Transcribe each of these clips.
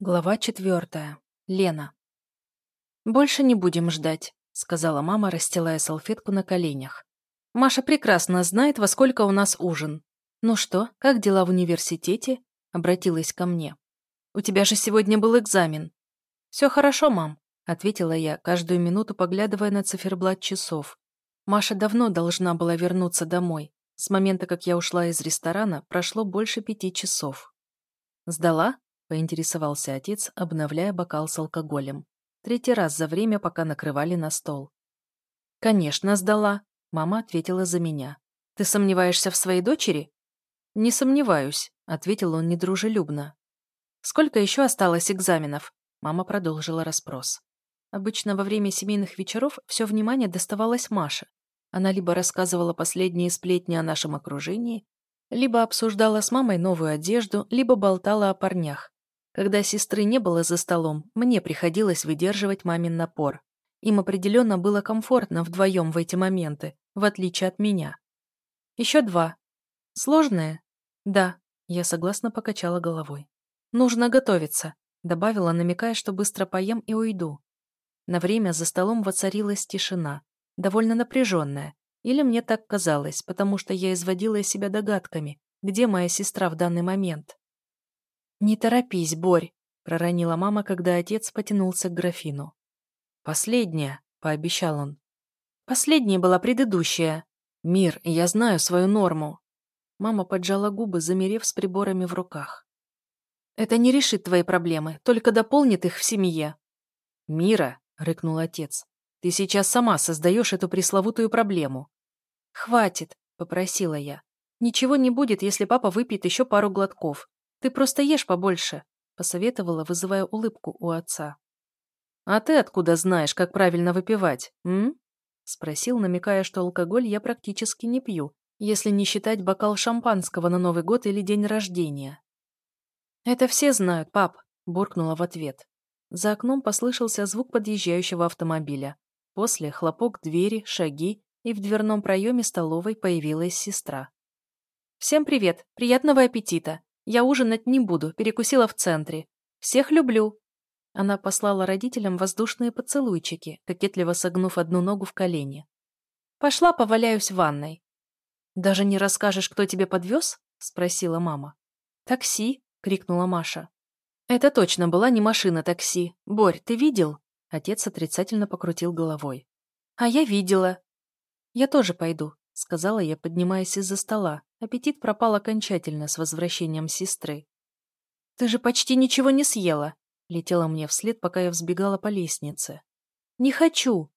Глава четвертая. Лена. «Больше не будем ждать», — сказала мама, расстилая салфетку на коленях. «Маша прекрасно знает, во сколько у нас ужин. Ну что, как дела в университете?» — обратилась ко мне. «У тебя же сегодня был экзамен». «Все хорошо, мам», — ответила я, каждую минуту поглядывая на циферблат часов. Маша давно должна была вернуться домой. С момента, как я ушла из ресторана, прошло больше пяти часов. «Сдала?» — поинтересовался отец, обновляя бокал с алкоголем. Третий раз за время, пока накрывали на стол. «Конечно, сдала», — мама ответила за меня. «Ты сомневаешься в своей дочери?» «Не сомневаюсь», — ответил он недружелюбно. «Сколько еще осталось экзаменов?» Мама продолжила расспрос. Обычно во время семейных вечеров все внимание доставалось Маше. Она либо рассказывала последние сплетни о нашем окружении, либо обсуждала с мамой новую одежду, либо болтала о парнях, когда сестры не было за столом, мне приходилось выдерживать мамин напор. Им определенно было комфортно вдвоем в эти моменты, в отличие от меня. Еще два. Сложные? Да, я согласно покачала головой. Нужно готовиться, добавила, намекая, что быстро поем и уйду. На время за столом воцарилась тишина, довольно напряженная, или мне так казалось, потому что я изводила из себя догадками, где моя сестра в данный момент. «Не торопись, Борь», — проронила мама, когда отец потянулся к графину. «Последняя», — пообещал он. «Последняя была предыдущая. Мир, я знаю свою норму». Мама поджала губы, замерев с приборами в руках. «Это не решит твои проблемы, только дополнит их в семье». «Мира», — рыкнул отец, — «ты сейчас сама создаешь эту пресловутую проблему». «Хватит», — попросила я. «Ничего не будет, если папа выпьет еще пару глотков. «Ты просто ешь побольше», — посоветовала, вызывая улыбку у отца. «А ты откуда знаешь, как правильно выпивать, м?» — спросил, намекая, что алкоголь я практически не пью, если не считать бокал шампанского на Новый год или день рождения. «Это все знают, пап», — буркнула в ответ. За окном послышался звук подъезжающего автомобиля. После — хлопок двери, шаги, и в дверном проеме столовой появилась сестра. «Всем привет! Приятного аппетита! Я ужинать не буду, перекусила в центре. Всех люблю». Она послала родителям воздушные поцелуйчики, кокетливо согнув одну ногу в колени. «Пошла поваляюсь в ванной». «Даже не расскажешь, кто тебе подвез?» — спросила мама. «Такси!» — крикнула Маша. «Это точно была не машина такси. Борь, ты видел?» Отец отрицательно покрутил головой. «А я видела». «Я тоже пойду», — сказала я, поднимаясь из-за стола. Аппетит пропал окончательно с возвращением сестры. «Ты же почти ничего не съела!» Летела мне вслед, пока я взбегала по лестнице. «Не хочу!»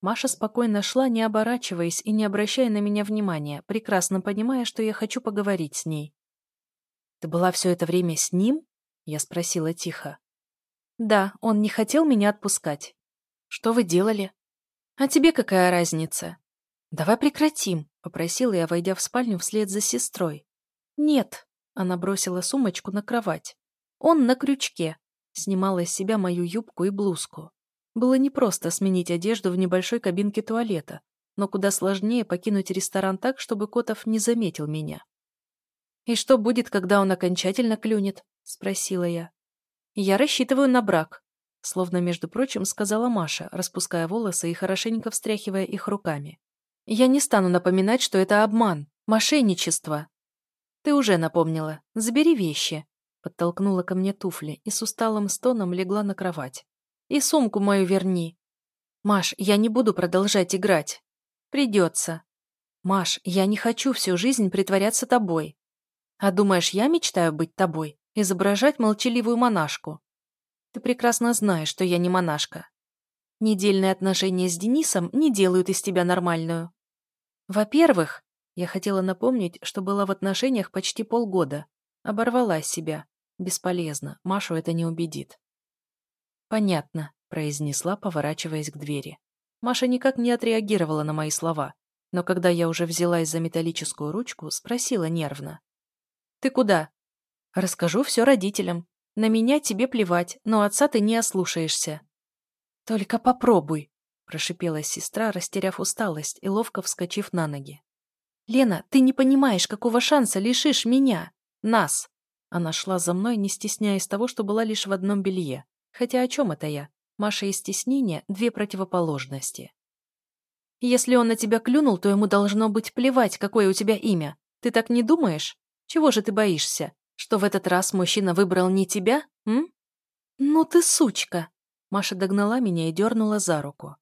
Маша спокойно шла, не оборачиваясь и не обращая на меня внимания, прекрасно понимая, что я хочу поговорить с ней. «Ты была все это время с ним?» Я спросила тихо. «Да, он не хотел меня отпускать». «Что вы делали?» «А тебе какая разница?» «Давай прекратим», — попросила я, войдя в спальню вслед за сестрой. «Нет», — она бросила сумочку на кровать. «Он на крючке», — снимала из себя мою юбку и блузку. Было непросто сменить одежду в небольшой кабинке туалета, но куда сложнее покинуть ресторан так, чтобы Котов не заметил меня. «И что будет, когда он окончательно клюнет?» — спросила я. «Я рассчитываю на брак», — словно, между прочим, сказала Маша, распуская волосы и хорошенько встряхивая их руками. Я не стану напоминать, что это обман, мошенничество. Ты уже напомнила. Забери вещи. Подтолкнула ко мне туфли и с усталым стоном легла на кровать. И сумку мою верни. Маш, я не буду продолжать играть. Придется. Маш, я не хочу всю жизнь притворяться тобой. А думаешь, я мечтаю быть тобой? Изображать молчаливую монашку? Ты прекрасно знаешь, что я не монашка. Недельные отношения с Денисом не делают из тебя нормальную. Во-первых, я хотела напомнить, что была в отношениях почти полгода. Оборвала себя. Бесполезно, Машу это не убедит. «Понятно», — произнесла, поворачиваясь к двери. Маша никак не отреагировала на мои слова, но когда я уже взялась за металлическую ручку, спросила нервно. «Ты куда?» «Расскажу все родителям. На меня тебе плевать, но отца ты не ослушаешься». «Только попробуй», прошипела сестра, растеряв усталость и ловко вскочив на ноги. «Лена, ты не понимаешь, какого шанса лишишь меня, нас!» Она шла за мной, не стесняясь того, что была лишь в одном белье. Хотя о чем это я? Маша и стеснение – две противоположности. Если он на тебя клюнул, то ему должно быть плевать, какое у тебя имя. Ты так не думаешь? Чего же ты боишься? Что в этот раз мужчина выбрал не тебя, м? Ну ты сучка. Маша догнала меня и дернула за руку.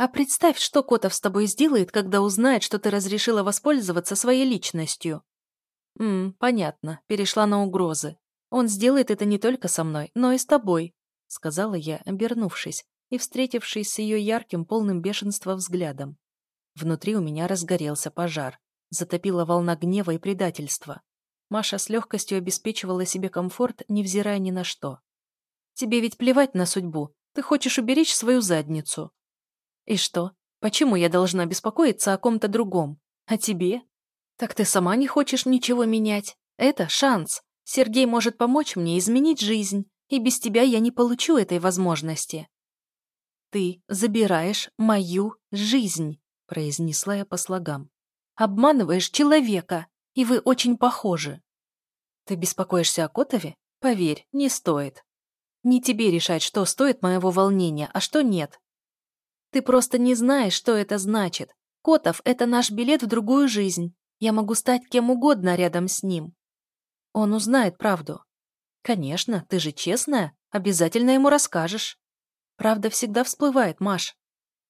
А представь, что Котов с тобой сделает, когда узнает, что ты разрешила воспользоваться своей личностью. Мм, понятно, перешла на угрозы. Он сделает это не только со мной, но и с тобой, сказала я, обернувшись и встретившись с ее ярким, полным бешенства взглядом. Внутри у меня разгорелся пожар. Затопила волна гнева и предательства. Маша с легкостью обеспечивала себе комфорт, невзирая ни на что. «Тебе ведь плевать на судьбу. Ты хочешь уберечь свою задницу». «И что? Почему я должна беспокоиться о ком-то другом? О тебе? Так ты сама не хочешь ничего менять. Это шанс. Сергей может помочь мне изменить жизнь, и без тебя я не получу этой возможности». «Ты забираешь мою жизнь», — произнесла я по слогам. «Обманываешь человека, и вы очень похожи». «Ты беспокоишься о Котове? Поверь, не стоит. Не тебе решать, что стоит моего волнения, а что нет. Ты просто не знаешь, что это значит. Котов — это наш билет в другую жизнь. Я могу стать кем угодно рядом с ним. Он узнает правду. Конечно, ты же честная, обязательно ему расскажешь. Правда всегда всплывает, Маш.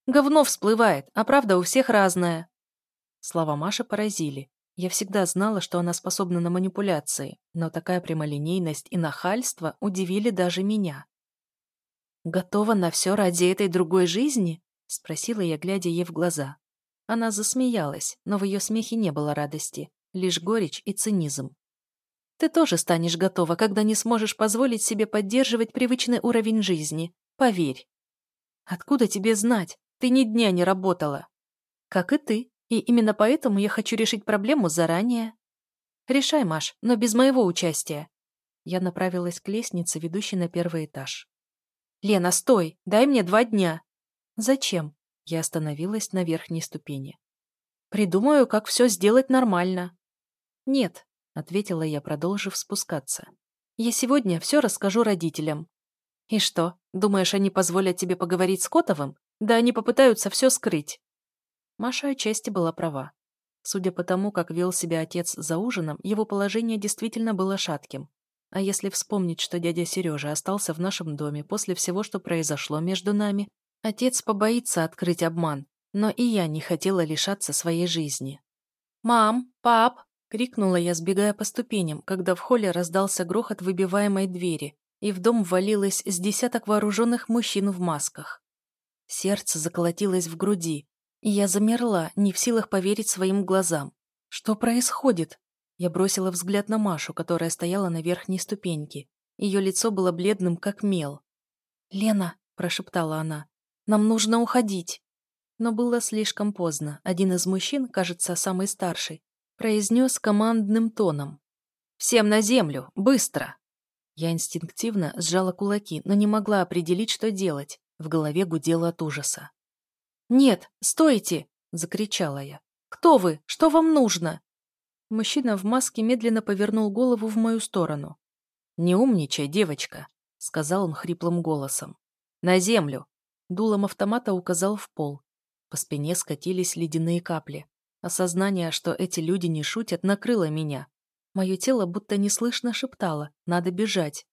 Говно всплывает, а правда у всех разная. Слова Маши поразили. Я всегда знала, что она способна на манипуляции, но такая прямолинейность и нахальство удивили даже меня. «Готова на все ради этой другой жизни?» — спросила я, глядя ей в глаза. Она засмеялась, но в ее смехе не было радости, лишь горечь и цинизм. «Ты тоже станешь готова, когда не сможешь позволить себе поддерживать привычный уровень жизни, Поверь. Откуда тебе знать? Ты ни дня не работала. Как и ты. И именно поэтому я хочу решить проблему заранее. Решай, Маш, но без моего участия. Я направилась к лестнице, ведущей на первый этаж. «Лена, стой! Дай мне два дня!» «Зачем?» Я остановилась на верхней ступени. «Придумаю, как все сделать нормально». «Нет», — ответила я, продолжив спускаться. «Я сегодня все расскажу родителям. «И что, думаешь, они позволят тебе поговорить с Котовым? Да они попытаются все скрыть». Маша отчасти была права. Судя по тому, как вел себя отец за ужином, его положение действительно было шатким. А если вспомнить, что дядя Сережа остался в нашем доме после всего, что произошло между нами, отец побоится открыть обман, но и я не хотела лишаться своей жизни. «Мам! Пап!» — крикнула я, сбегая по ступеням, когда в холле раздался грохот выбиваемой двери, и в дом ввалилось с десяток вооруженных мужчин в масках. Сердце заколотилось в груди, и я замерла, не в силах поверить своим глазам. Что происходит? Я бросила взгляд на Машу, которая стояла на верхней ступеньке. Ее лицо было бледным, как мел. «Лена», — прошептала она, — «нам нужно уходить». Но было слишком поздно. Один из мужчин, кажется, самый старший, произнес командным тоном. «Всем на землю! Быстро!» Я инстинктивно сжала кулаки, но не могла определить, что делать. В голове гудело от ужаса. «Нет, стойте!» — закричала я. «Кто вы? Что вам нужно?» Мужчина в маске медленно повернул голову в мою сторону. «Не умничай, девочка», — сказал он хриплым голосом. «На землю!» Дулом автомата указал в пол. По спине скатились ледяные капли. Осознание, что эти люди не шутят, накрыло меня. Мое тело будто неслышно шептало «надо бежать».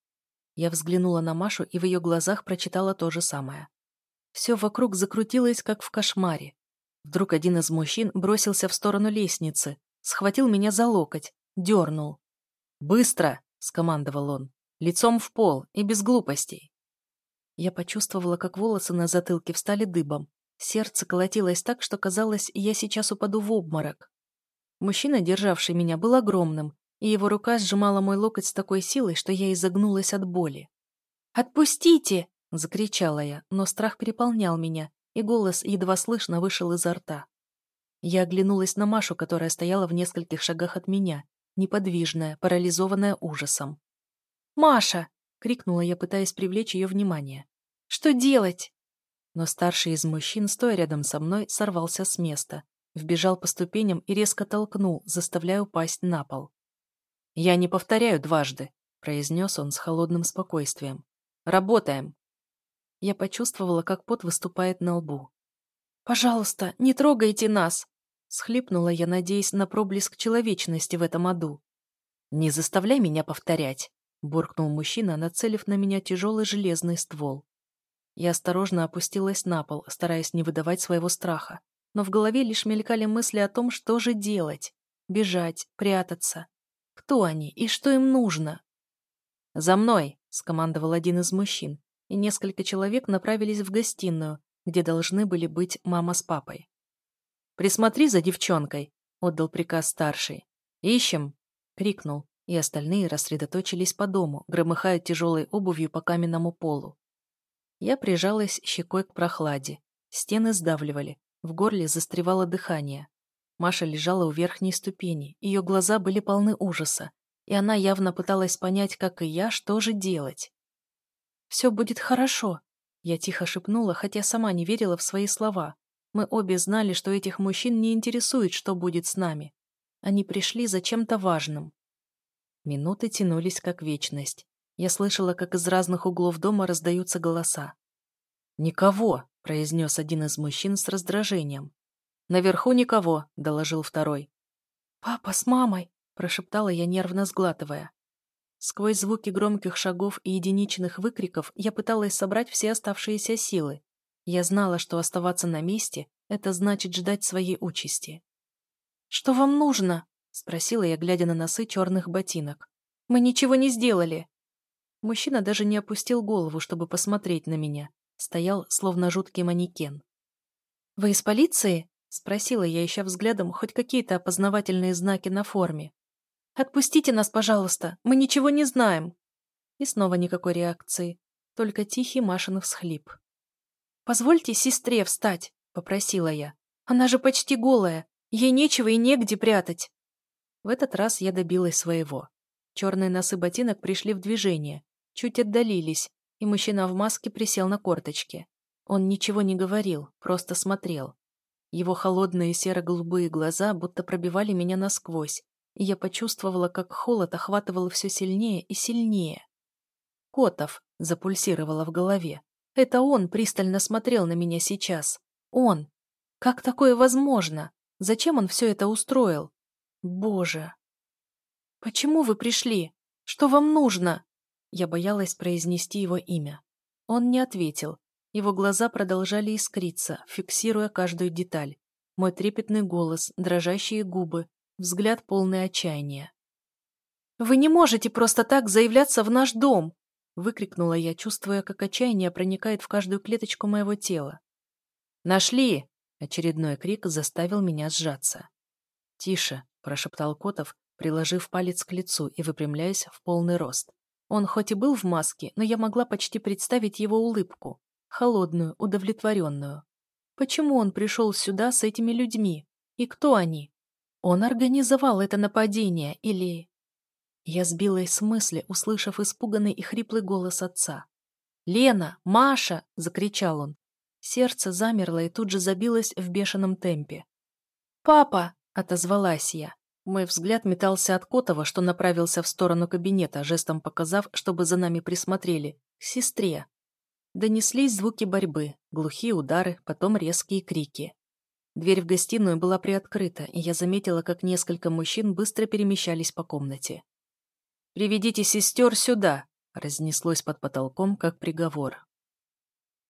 Я взглянула на Машу и в ее глазах прочитала то же самое. Все вокруг закрутилось, как в кошмаре. Вдруг один из мужчин бросился в сторону лестницы, схватил меня за локоть, дернул. «Быстро!» — скомандовал он. «Лицом в пол и без глупостей». Я почувствовала, как волосы на затылке встали дыбом. Сердце колотилось так, что казалось, я сейчас упаду в обморок. Мужчина, державший меня, был огромным, и его рука сжимала мой локоть с такой силой, что я изогнулась от боли. «Отпустите!» — закричала я, но страх переполнял меня, и голос едва слышно вышел изо рта. Я оглянулась на Машу, которая стояла в нескольких шагах от меня, неподвижная, парализованная ужасом. «Маша!» — крикнула я, пытаясь привлечь ее внимание. «Что делать?» Но старший из мужчин, стоя рядом со мной, сорвался с места, вбежал по ступеням и резко толкнул, заставляя упасть на пол. «Я не повторяю дважды. — произнес он с холодным спокойствием. «Работаем!» Я почувствовала, как пот выступает на лбу. «Пожалуйста, не трогайте нас!» — схлипнула я, надеясь на проблеск человечности в этом аду. «Не заставляй меня повторять!» — буркнул мужчина, нацелив на меня тяжелый железный ствол. Я осторожно опустилась на пол, стараясь не выдавать своего страха, но в голове лишь мелькали мысли о том, что же делать. Бежать, прятаться. Кто они и что им нужно? «За мной!» — скомандовал один из мужчин, и несколько человек направились в гостиную, где должны были быть мама с папой. «Присмотри за девчонкой», — отдал приказ старший. «Ищем!» — крикнул, и остальные рассредоточились по дому, громыхая тяжелой обувью по каменному полу. Я прижалась щекой к прохладе. Стены сдавливали, в горле застревало дыхание. Маша лежала у верхней ступени, ее глаза были полны ужаса, и она явно пыталась понять, как и я, что же делать. «Все будет хорошо», — я тихо шепнула, хотя сама не верила в свои слова. Мы обе знали, что этих мужчин не интересует, что будет с нами. Они пришли за чем-то важным. Минуты тянулись как вечность. Я слышала, как из разных углов дома раздаются голоса. «Никого», — произнес один из мужчин с раздражением. «Наверху никого», — доложил второй. «Папа с мамой», — прошептала я, нервно сглатывая. Сквозь звуки громких шагов и единичных выкриков я пыталась собрать все оставшиеся силы. Я знала, что оставаться на месте — это значит ждать своей участи. «Что вам нужно?» — спросила я, глядя на носы черных ботинок. «Мы ничего не сделали». Мужчина даже не опустил голову, чтобы посмотреть на меня. Стоял, словно жуткий манекен. «Вы из полиции?» — спросила я, ища взглядом хоть какие-то опознавательные знаки на форме. «Отпустите нас, пожалуйста, мы ничего не знаем!» И снова никакой реакции, только тихий Машин всхлип. «Позвольте сестре встать», — попросила я. «Она же почти голая, ей нечего и негде прятать». В этот раз я добилась своего. Черные носы ботинок пришли в движение, чуть отдалились, и мужчина в маске присел на корточки. Он ничего не говорил, просто смотрел. Его холодные серо-голубые глаза будто пробивали меня насквозь, и я почувствовала, как холод охватывал все сильнее и сильнее. «Котов!» — запульсировало в голове. «Это он пристально смотрел на меня сейчас. Он! Как такое возможно? Зачем он все это устроил? Боже!» «Почему вы пришли? Что вам нужно?» Я боялась произнести его имя. Он не ответил. Его глаза продолжали искриться, фиксируя каждую деталь. Мой трепетный голос, дрожащие губы, взгляд полный отчаяния. «Вы не можете просто так заявляться в наш дом!» выкрикнула я, чувствуя, как отчаяние проникает в каждую клеточку моего тела. «Нашли!» — очередной крик заставил меня сжаться. «Тише!» — прошептал Котов, приложив палец к лицу и выпрямляясь в полный рост. Он хоть и был в маске, но я могла почти представить его улыбку. Холодную, удовлетворенную. Почему он пришел сюда с этими людьми? И кто они? Он организовал это нападение или... Я сбилась с мысли, услышав испуганный и хриплый голос отца. «Лена! Маша!» — закричал он. Сердце замерло и тут же забилось в бешеном темпе. «Папа!» — отозвалась я. Мой взгляд метался от Котова, что направился в сторону кабинета, жестом показав, чтобы за нами присмотрели, к сестре. Донеслись звуки борьбы, глухие удары, потом резкие крики. Дверь в гостиную была приоткрыта, и я заметила, как несколько мужчин быстро перемещались по комнате. «Приведите сестер сюда!» — разнеслось под потолком, как приговор.